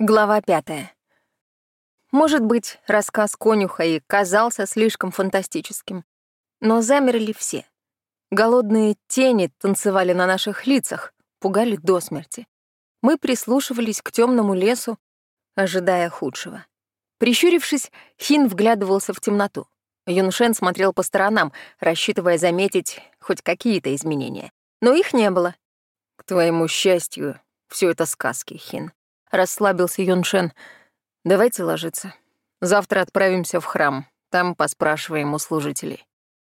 Глава пятая. Может быть, рассказ конюха и казался слишком фантастическим, но замерли все. Голодные тени танцевали на наших лицах, пугали до смерти. Мы прислушивались к темному лесу, ожидая худшего. Прищурившись, Хин вглядывался в темноту. Юншен смотрел по сторонам, рассчитывая заметить хоть какие-то изменения. Но их не было. «К твоему счастью, все это сказки, Хин», расслабился Юншен. «Давайте ложиться. Завтра отправимся в храм, там поспрашиваем у служителей».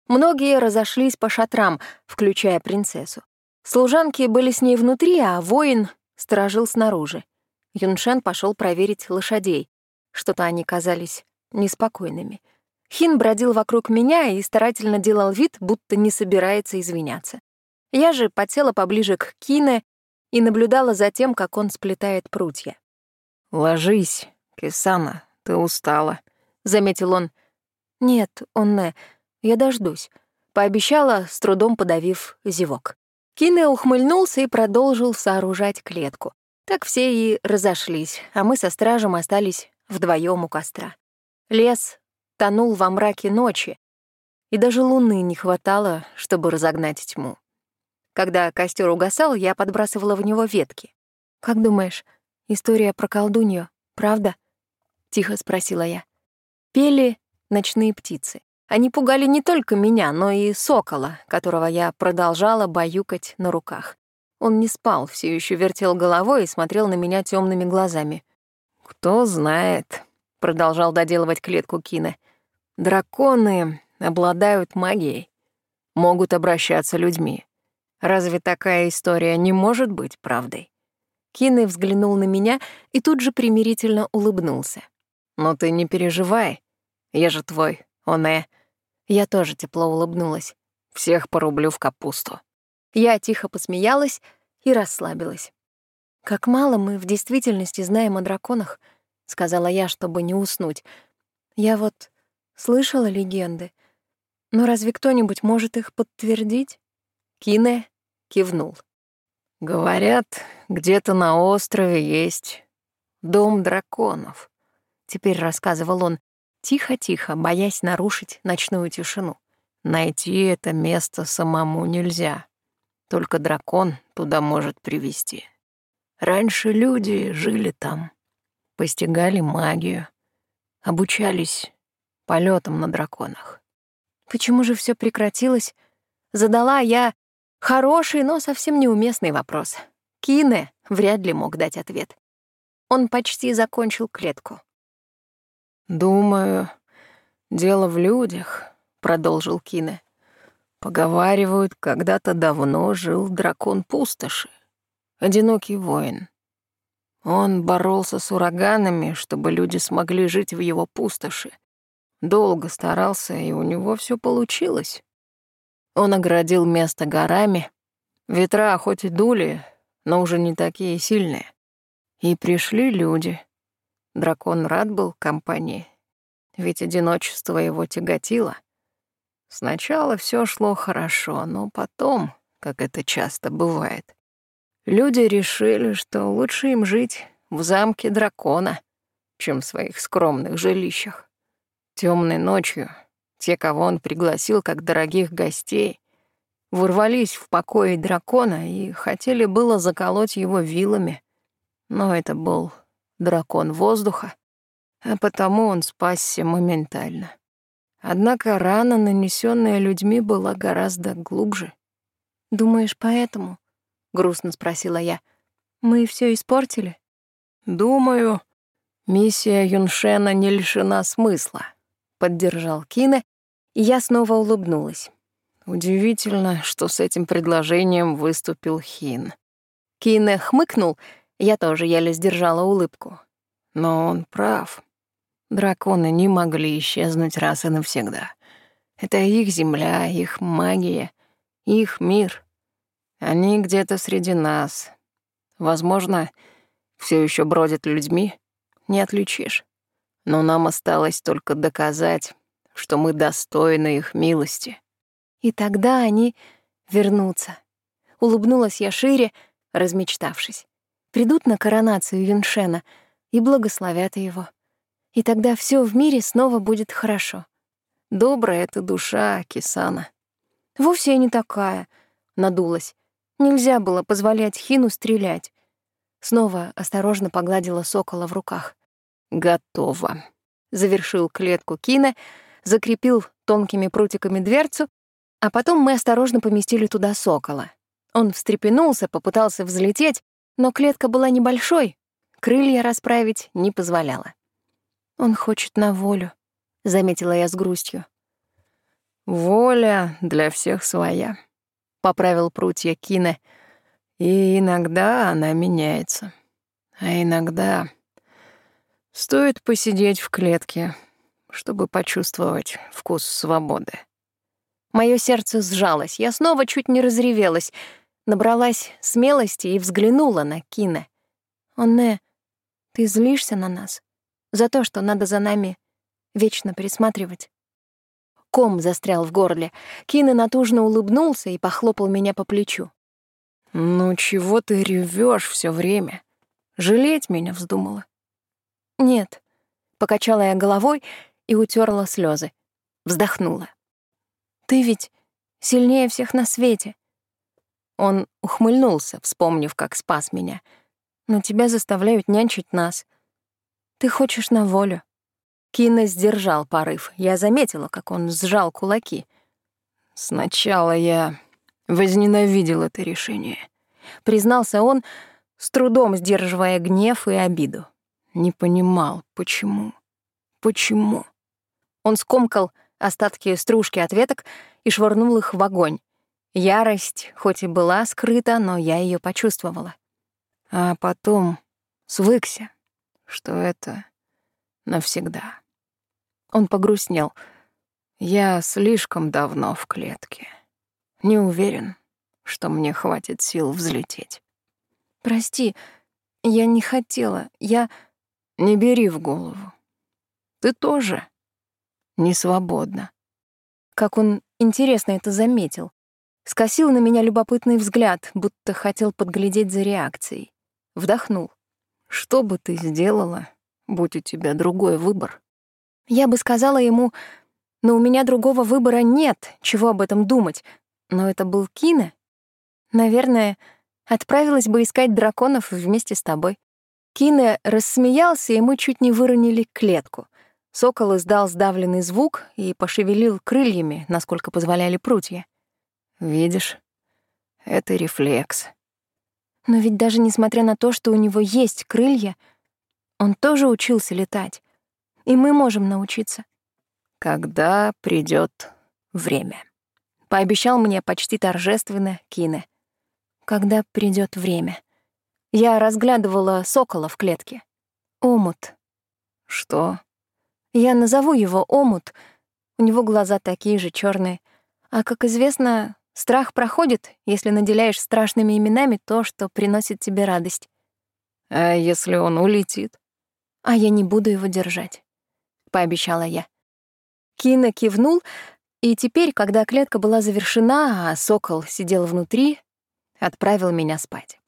Многие разошлись по шатрам, включая принцессу. Служанки были с ней внутри, а воин сторожил снаружи. Юншен пошел проверить лошадей. Что-то они казались неспокойными. Хин бродил вокруг меня и старательно делал вид, будто не собирается извиняться. Я же подсела поближе к Кине и наблюдала за тем, как он сплетает прутья. «Ложись, Кисана, ты устала», — заметил он. «Нет, Онне, я дождусь», — пообещала, с трудом подавив зевок. Кине ухмыльнулся и продолжил сооружать клетку. Так все и разошлись, а мы со стражем остались вдвоем у костра. Лес тонул во мраке ночи, и даже луны не хватало, чтобы разогнать тьму. Когда костер угасал, я подбрасывала в него ветки. «Как думаешь, история про колдунью, правда?» — тихо спросила я. Пели ночные птицы. Они пугали не только меня, но и сокола, которого я продолжала баюкать на руках. Он не спал, все еще вертел головой и смотрел на меня темными глазами. «Кто знает», — продолжал доделывать клетку Кина. «Драконы обладают магией, могут обращаться людьми. Разве такая история не может быть правдой? Кины взглянул на меня и тут же примирительно улыбнулся. «Но ты не переживай. Я же твой, Оне». Я тоже тепло улыбнулась. «Всех порублю в капусту». Я тихо посмеялась и расслабилась. «Как мало мы в действительности знаем о драконах», — сказала я, чтобы не уснуть. «Я вот слышала легенды, но разве кто-нибудь может их подтвердить?» Кине кивнул. «Говорят, где-то на острове есть дом драконов», — теперь рассказывал он, тихо-тихо, боясь нарушить ночную тишину. «Найти это место самому нельзя. Только дракон туда может привести. Раньше люди жили там, постигали магию, обучались полетам на драконах. Почему же все прекратилось? Задала я Хороший, но совсем неуместный вопрос. Кине вряд ли мог дать ответ. Он почти закончил клетку. «Думаю, дело в людях», — продолжил Кине. «Поговаривают, когда-то давно жил дракон пустоши, одинокий воин. Он боролся с ураганами, чтобы люди смогли жить в его пустоши. Долго старался, и у него все получилось. Он оградил место горами. Ветра хоть и дули, но уже не такие сильные. И пришли люди. Дракон рад был компании, ведь одиночество его тяготило. Сначала все шло хорошо, но потом, как это часто бывает, люди решили, что лучше им жить в замке дракона, чем в своих скромных жилищах. Темной ночью те, кого он пригласил как дорогих гостей, ворвались в покои дракона и хотели было заколоть его вилами. Но это был дракон воздуха, а потому он спасся моментально. Однако рана, нанесенная людьми, была гораздо глубже. «Думаешь, поэтому?» — грустно спросила я. «Мы все испортили?» «Думаю, миссия Юншена не лишена смысла», — поддержал Кине я снова улыбнулась. Удивительно, что с этим предложением выступил Хин. Кине хмыкнул, я тоже еле сдержала улыбку. Но он прав. Драконы не могли исчезнуть раз и навсегда. Это их земля, их магия, их мир. Они где-то среди нас. Возможно, все еще бродят людьми, не отличишь. Но нам осталось только доказать, что мы достойны их милости. И тогда они вернутся. Улыбнулась я шире, размечтавшись. Придут на коронацию Юншена и благословят его. И тогда все в мире снова будет хорошо. Добрая эта душа, Кисана. Вовсе я не такая, надулась. Нельзя было позволять Хину стрелять. Снова осторожно погладила сокола в руках. «Готово», — завершил клетку Кина, закрепил тонкими прутиками дверцу, а потом мы осторожно поместили туда сокола. Он встрепенулся, попытался взлететь, но клетка была небольшой, крылья расправить не позволяла. «Он хочет на волю», — заметила я с грустью. «Воля для всех своя», — поправил прутья Кина, — и иногда она меняется. А иногда стоит посидеть в клетке, чтобы почувствовать вкус свободы. Моё сердце сжалось, я снова чуть не разревелась, набралась смелости и взглянула на Кина. «Онне, ты злишься на нас? За то, что надо за нами вечно присматривать?» Ком застрял в горле. Кина натужно улыбнулся и похлопал меня по плечу. «Ну чего ты ревешь все время? Жалеть меня вздумала?» «Нет», — покачала я головой и утерла слезы. Вздохнула. «Ты ведь сильнее всех на свете». Он ухмыльнулся, вспомнив, как спас меня. «Но тебя заставляют нянчить нас. Ты хочешь на волю». Кина сдержал порыв. Я заметила, как он сжал кулаки. «Сначала я Возненавидел это решение. Признался он, с трудом сдерживая гнев и обиду. Не понимал, почему. Почему? Он скомкал остатки стружки от веток и швырнул их в огонь. Ярость, хоть и была скрыта, но я ее почувствовала. А потом свыкся, что это навсегда. Он погрустнел. Я слишком давно в клетке. Не уверен, что мне хватит сил взлететь. Прости, я не хотела. Я... Не бери в голову. Ты тоже не свободна. Как он интересно это заметил. Скосил на меня любопытный взгляд, будто хотел подглядеть за реакцией. Вдохнул. Что бы ты сделала, будь у тебя другой выбор? Я бы сказала ему, но у меня другого выбора нет, чего об этом думать, но это был Кина. Наверное, отправилась бы искать драконов вместе с тобой. Кина рассмеялся, и мы чуть не выронили клетку. Сокол издал сдавленный звук и пошевелил крыльями, насколько позволяли прутья. «Видишь, это рефлекс». Но ведь даже несмотря на то, что у него есть крылья, он тоже учился летать. И мы можем научиться. Когда придет время пообещал мне почти торжественно Кине. Когда придет время. Я разглядывала сокола в клетке. Омут. Что? Я назову его Омут. У него глаза такие же черные. А, как известно, страх проходит, если наделяешь страшными именами то, что приносит тебе радость. А если он улетит? А я не буду его держать, — пообещала я. Кина кивнул, и теперь, когда клетка была завершена, а сокол сидел внутри, отправил меня спать.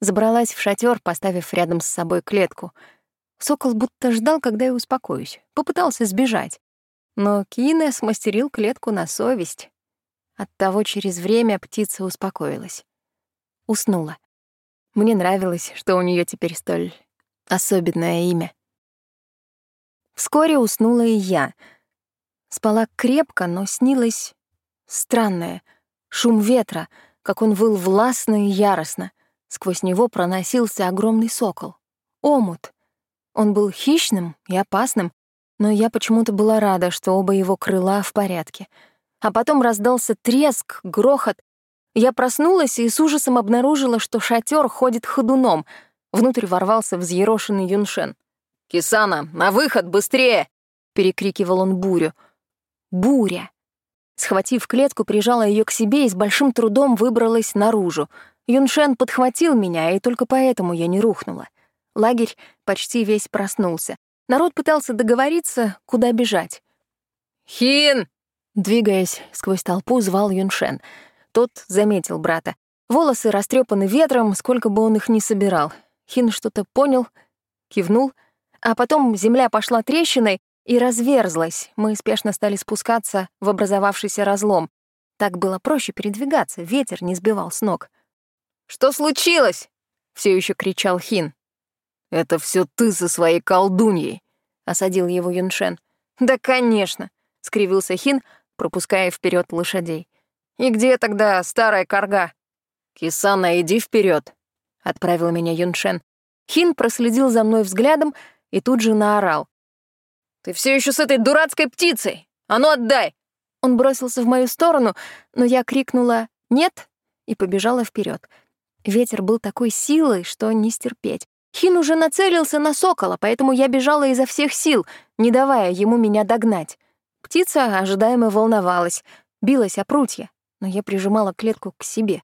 Забралась в шатер, поставив рядом с собой клетку. Сокол будто ждал, когда я успокоюсь. Попытался сбежать. Но Кине смастерил клетку на совесть. Оттого через время птица успокоилась. Уснула. Мне нравилось, что у нее теперь столь особенное имя. Вскоре уснула и я — Спала крепко, но снилось странное. Шум ветра, как он выл властно и яростно. Сквозь него проносился огромный сокол. Омут. Он был хищным и опасным, но я почему-то была рада, что оба его крыла в порядке. А потом раздался треск, грохот. Я проснулась и с ужасом обнаружила, что шатер ходит ходуном. Внутрь ворвался взъерошенный Юншен. «Кисана, на выход, быстрее!» — перекрикивал он бурю — буря. Схватив клетку, прижала ее к себе и с большим трудом выбралась наружу. Юншен подхватил меня, и только поэтому я не рухнула. Лагерь почти весь проснулся. Народ пытался договориться, куда бежать. «Хин!» Двигаясь сквозь толпу, звал Юншен. Тот заметил брата. Волосы растрепаны ветром, сколько бы он их ни собирал. Хин что-то понял кивнул, а потом земля пошла трещиной и разверзлась. Мы спешно стали спускаться в образовавшийся разлом. Так было проще передвигаться, ветер не сбивал с ног. «Что случилось?» — все еще кричал Хин. «Это все ты со своей колдуньей», — осадил его Юншен. «Да, конечно», — скривился Хин, пропуская вперед лошадей. «И где тогда старая корга?» «Кисана, иди вперед, отправил меня Юншен. Хин проследил за мной взглядом и тут же наорал. «Ты все еще с этой дурацкой птицей! А ну отдай!» Он бросился в мою сторону, но я крикнула «нет» и побежала вперед. Ветер был такой силой, что не стерпеть. Хин уже нацелился на сокола, поэтому я бежала изо всех сил, не давая ему меня догнать. Птица ожидаемо волновалась, билась о прутья, но я прижимала клетку к себе.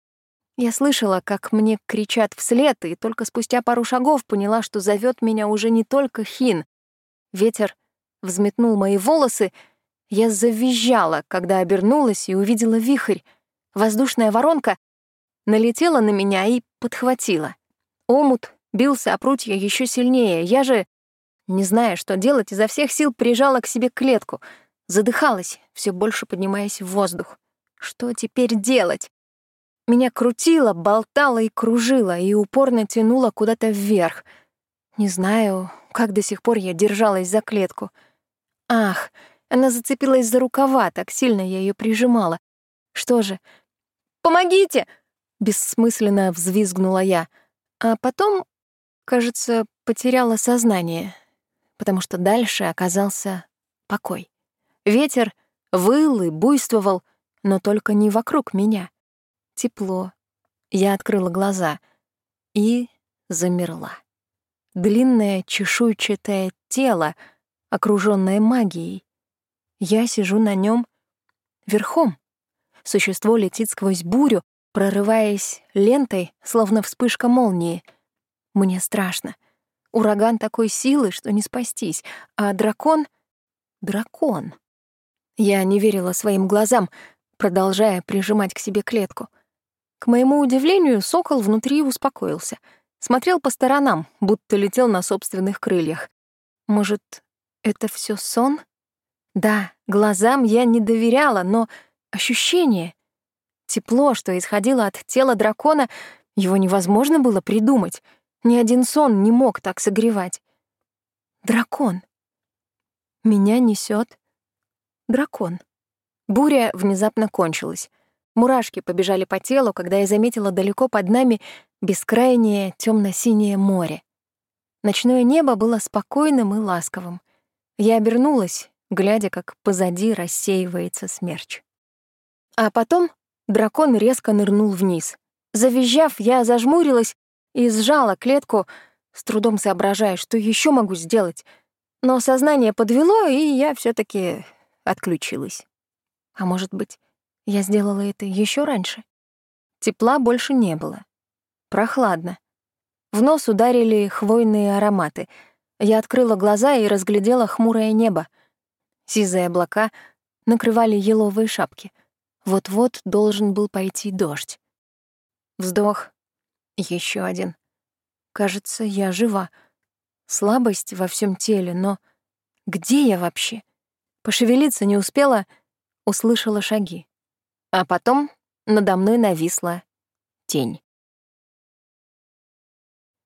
Я слышала, как мне кричат вслед, и только спустя пару шагов поняла, что зовет меня уже не только Хин. Ветер взметнул мои волосы, я завизжала, когда обернулась и увидела вихрь. Воздушная воронка налетела на меня и подхватила. Омут бился о прутья еще сильнее. Я же, не зная, что делать, изо всех сил прижала к себе клетку. Задыхалась, все больше поднимаясь в воздух. Что теперь делать? Меня крутило, болтало и кружило, и упорно тянуло куда-то вверх. Не знаю, как до сих пор я держалась за клетку. Ах, она зацепилась за рукава, так сильно я ее прижимала. Что же? «Помогите!» — бессмысленно взвизгнула я. А потом кажется, потеряла сознание, потому что дальше оказался покой. Ветер выл и буйствовал, но только не вокруг меня. Тепло. Я открыла глаза и замерла. Длинное чешуйчатое тело, окружённое магией. Я сижу на нём верхом. Существо летит сквозь бурю, прорываясь лентой, словно вспышка молнии — мне страшно. Ураган такой силы, что не спастись, а дракон — дракон. Я не верила своим глазам, продолжая прижимать к себе клетку. К моему удивлению, сокол внутри успокоился. Смотрел по сторонам, будто летел на собственных крыльях. Может, это все сон? Да, глазам я не доверяла, но ощущение, тепло, что исходило от тела дракона, его невозможно было придумать — ни один сон не мог так согревать. Дракон. Меня несет дракон. Буря внезапно кончилась. Мурашки побежали по телу, когда я заметила далеко под нами бескрайнее темно-синее море. Ночное небо было спокойным и ласковым. Я обернулась, глядя, как позади рассеивается смерч. А потом дракон резко нырнул вниз. Завизжав, я зажмурилась и сжала клетку, с трудом соображая, что еще могу сделать. Но сознание подвело, и я все таки отключилась. А может быть, я сделала это еще раньше? Тепла больше не было. Прохладно. В нос ударили хвойные ароматы. Я открыла глаза и разглядела хмурое небо. Сизые облака накрывали еловые шапки. Вот-вот должен был пойти дождь. Вздох, еще один. Кажется, я жива. Слабость во всем теле, но где я вообще? Пошевелиться не успела, услышала шаги. А потом надо мной нависла тень.